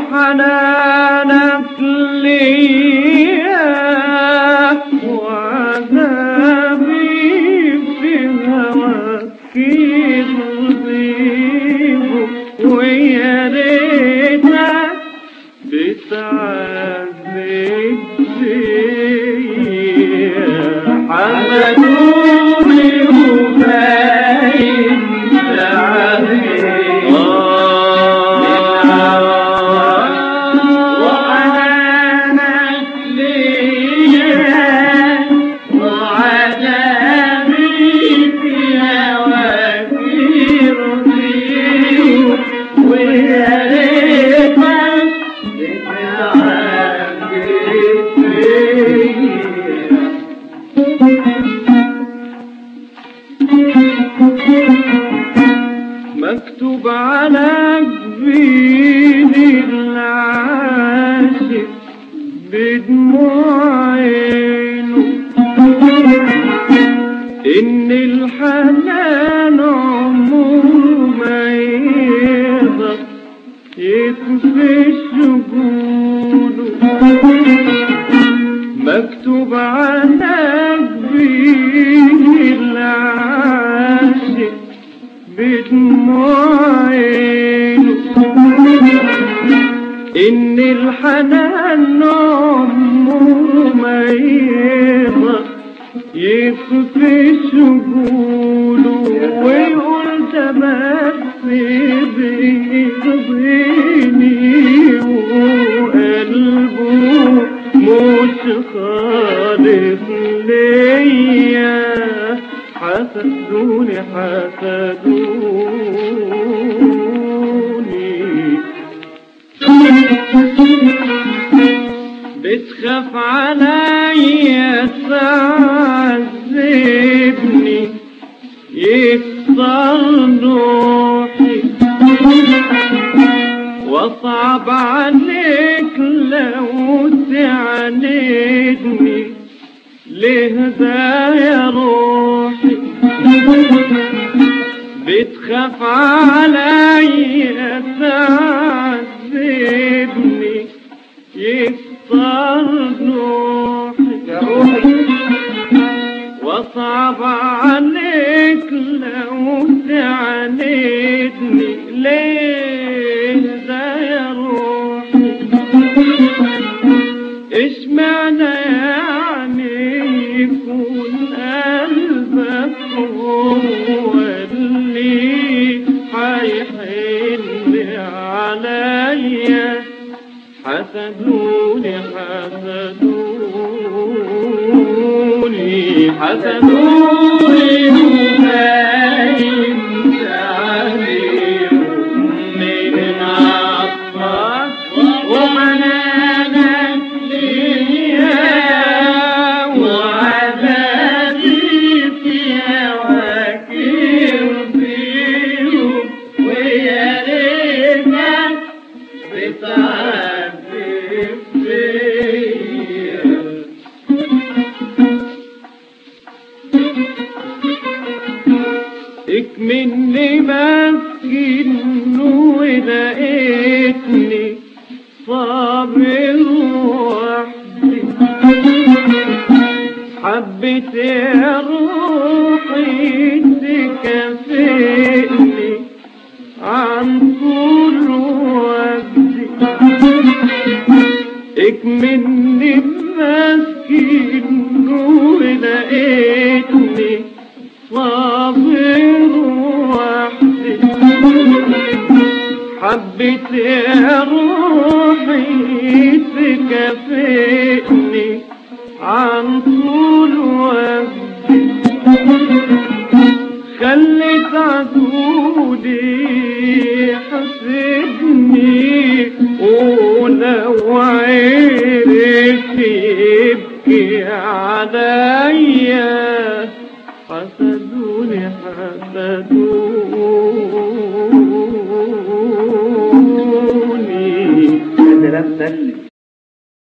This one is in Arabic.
وحنانك ليا وعذابي في يضيب Hallelujah. مكتوب على جبين العاشق بدموع عينه إن الحنان عمره ما يقدر يكفي شجونه عينه إن الحنان ما يقدر يكفي شجونه ويقول ده بس بيرضيني وقلبه مش خالص ليا. حسدوني حسدوني. بتخاف عليا تعذبني يكسر روحي. واصعب عليك لو تعاندني ليه ده يا روحي؟ بتخاف عليا تعذبني يكسر روحي واصعب عليك لو تعاندني ليه ده يا روحي إيش معنى يعني يكون قلبك هو اللي حيحن عليا حسدوني حسدوني حسدوني اكملني مسكين ولقيتني صابر وحدي. حبيت يا روحي تكافئني عن طول وجدي. اكملني مسكين ولقيتني صابر حبيت يا روحي تكافئني عن طول وجدي خليت عدودي حسدني ولو عرف يبكي عليا. حسدوني حسدوني. selam vermiyor.